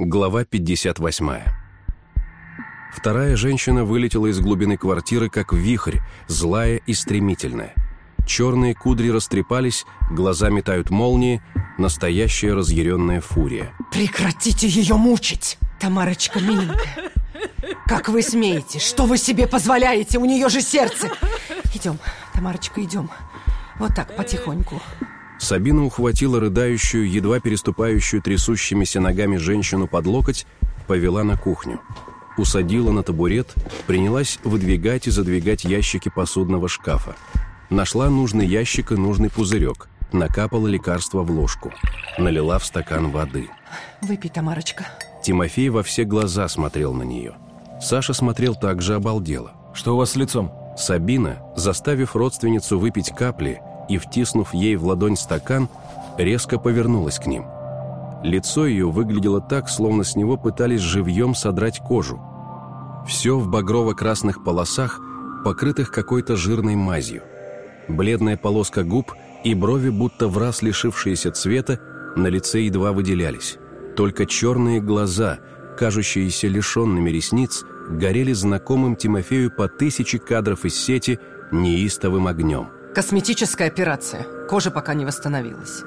Глава 58. Вторая женщина вылетела из глубины квартиры, как вихрь, злая и стремительная. Черные кудри растрепались, глаза метают молнии, настоящая разъяренная фурия. Прекратите ее мучить, Тамарочка миленькая. Как вы смеете? Что вы себе позволяете? У нее же сердце. Идем, Тамарочка, идем. Вот так, потихоньку. Сабина ухватила рыдающую, едва переступающую трясущимися ногами женщину под локоть, повела на кухню. Усадила на табурет, принялась выдвигать и задвигать ящики посудного шкафа. Нашла нужный ящик и нужный пузырек. Накапала лекарство в ложку. Налила в стакан воды. Выпей, Тамарочка. Тимофей во все глаза смотрел на нее. Саша смотрел так же обалдело. Что у вас с лицом? Сабина, заставив родственницу выпить капли, и, втиснув ей в ладонь стакан, резко повернулась к ним. Лицо ее выглядело так, словно с него пытались живьем содрать кожу. Все в багрово-красных полосах, покрытых какой-то жирной мазью. Бледная полоска губ и брови, будто в раз лишившиеся цвета, на лице едва выделялись. Только черные глаза, кажущиеся лишенными ресниц, горели знакомым Тимофею по тысяче кадров из сети неистовым огнем. Косметическая операция. Кожа пока не восстановилась.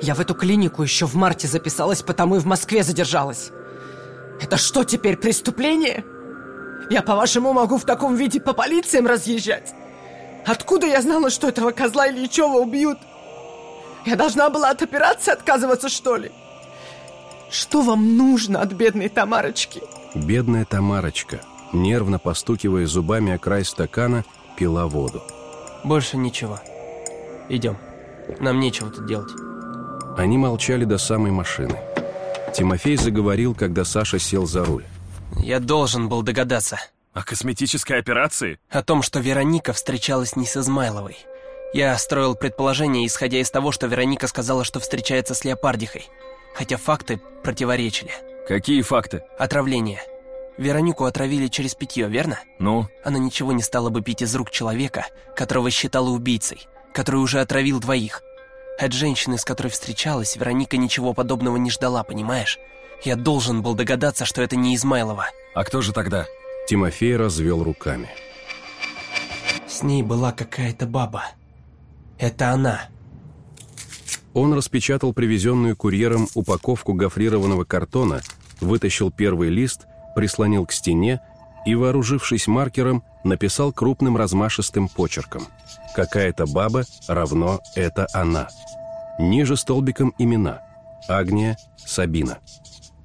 Я в эту клинику еще в марте записалась, потому и в Москве задержалась. Это что теперь, преступление? Я, по-вашему, могу в таком виде по полициям разъезжать? Откуда я знала, что этого козла Ильичева убьют? Я должна была от операции отказываться, что ли? Что вам нужно от бедной Тамарочки? Бедная Тамарочка, нервно постукивая зубами о край стакана, пила воду. Больше ничего. Идем. Нам нечего тут делать. Они молчали до самой машины. Тимофей заговорил, когда Саша сел за руль. Я должен был догадаться. О косметической операции? О том, что Вероника встречалась не с Измайловой. Я строил предположение, исходя из того, что Вероника сказала, что встречается с Леопардихой. Хотя факты противоречили. Какие факты? Отравление. Веронику отравили через питье, верно? Ну? Она ничего не стала бы пить из рук человека, которого считала убийцей, который уже отравил двоих. От женщины, с которой встречалась, Вероника ничего подобного не ждала, понимаешь? Я должен был догадаться, что это не Измайлова. А кто же тогда? Тимофей развел руками. С ней была какая-то баба. Это она. Он распечатал привезенную курьером упаковку гофрированного картона, вытащил первый лист – прислонил к стене и, вооружившись маркером, написал крупным размашистым почерком. «Какая-то баба равно это она». Ниже столбиком имена. Агния, Сабина.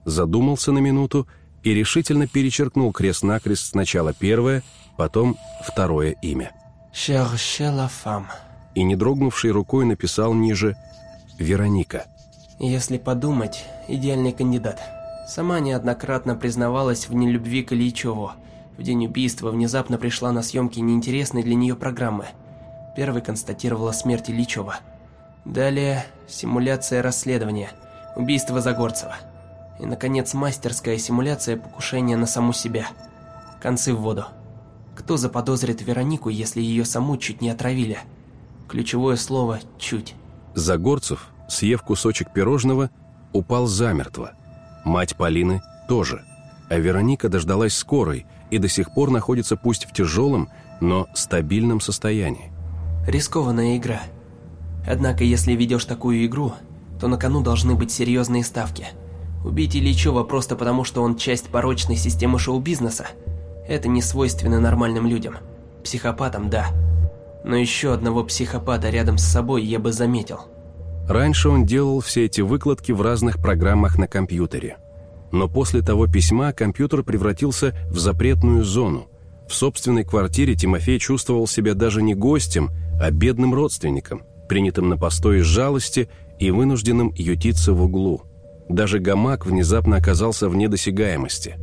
Задумался на минуту и решительно перечеркнул крест-накрест сначала первое, потом второе имя. «Cherche la femme». И, не дрогнувшей рукой, написал ниже «Вероника». Если подумать, идеальный кандидат. Сама неоднократно признавалась в нелюбви к Ильичеву. В день убийства внезапно пришла на съемки неинтересной для нее программы. Первой констатировала смерть Ильичева. Далее симуляция расследования, убийство Загорцева. И, наконец, мастерская симуляция покушения на саму себя. Концы в воду. Кто заподозрит Веронику, если ее саму чуть не отравили? Ключевое слово «чуть». Загорцев, съев кусочек пирожного, упал замертво. Мать Полины тоже. А Вероника дождалась скорой и до сих пор находится пусть в тяжелом, но стабильном состоянии. Рискованная игра. Однако, если ведешь такую игру, то на кону должны быть серьезные ставки. Убить Ильичева просто потому, что он часть порочной системы шоу-бизнеса – это не свойственно нормальным людям. Психопатам – да. Но еще одного психопата рядом с собой я бы заметил – Раньше он делал все эти выкладки в разных программах на компьютере. Но после того письма компьютер превратился в запретную зону. В собственной квартире Тимофей чувствовал себя даже не гостем, а бедным родственником, принятым на постой из жалости и вынужденным ютиться в углу. Даже гамак внезапно оказался в недосягаемости.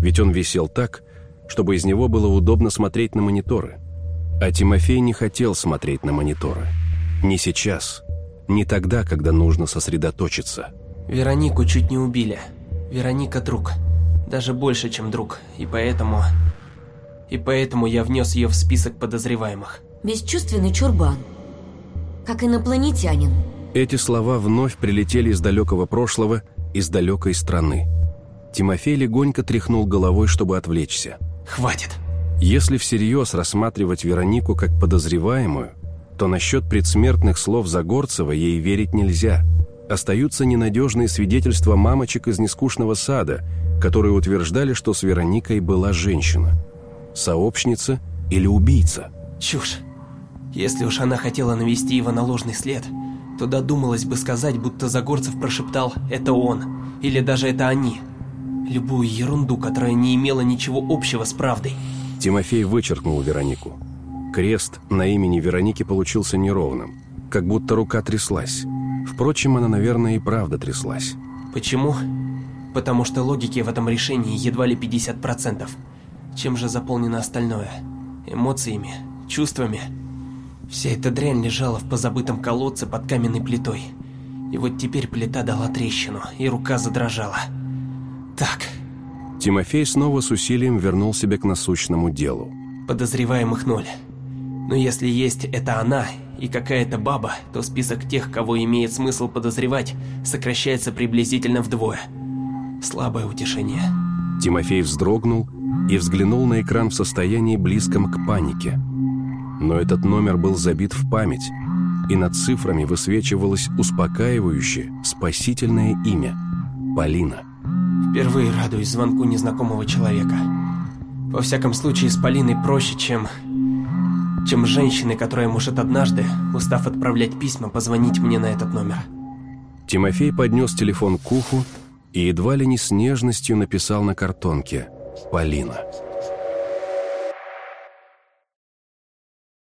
Ведь он висел так, чтобы из него было удобно смотреть на мониторы. А Тимофей не хотел смотреть на мониторы. Не сейчас. Не тогда, когда нужно сосредоточиться. Веронику чуть не убили. Вероника друг. Даже больше, чем друг. И поэтому... И поэтому я внес ее в список подозреваемых. Бесчувственный чурбан. Как инопланетянин. Эти слова вновь прилетели из далекого прошлого, из далекой страны. Тимофей легонько тряхнул головой, чтобы отвлечься. Хватит. Если всерьез рассматривать Веронику как подозреваемую, то насчет предсмертных слов Загорцева ей верить нельзя. Остаются ненадежные свидетельства мамочек из нескучного сада, которые утверждали, что с Вероникой была женщина. Сообщница или убийца? Чушь. Если уж она хотела навести его на ложный след, то додумалась бы сказать, будто Загорцев прошептал «это он» или даже «это они». Любую ерунду, которая не имела ничего общего с правдой. Тимофей вычеркнул Веронику. Крест на имени Вероники получился неровным, как будто рука тряслась. Впрочем, она, наверное, и правда тряслась. Почему? Потому что логики в этом решении едва ли 50%. Чем же заполнено остальное? Эмоциями? Чувствами? Вся эта дрянь лежала в позабытом колодце под каменной плитой. И вот теперь плита дала трещину, и рука задрожала. Так. Тимофей снова с усилием вернул себя к насущному делу. Подозреваемых ноль. Но если есть это она и какая-то баба, то список тех, кого имеет смысл подозревать, сокращается приблизительно вдвое. Слабое утешение. Тимофей вздрогнул и взглянул на экран в состоянии близком к панике. Но этот номер был забит в память, и над цифрами высвечивалось успокаивающее, спасительное имя – Полина. Впервые радуюсь звонку незнакомого человека. Во всяком случае, с Полиной проще, чем... чем с женщиной, которая может однажды, устав отправлять письма, позвонить мне на этот номер. Тимофей поднес телефон к уху и едва ли не с нежностью написал на картонке «Полина».